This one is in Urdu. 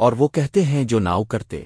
اور وہ کہتے ہیں جو ناؤ کرتے۔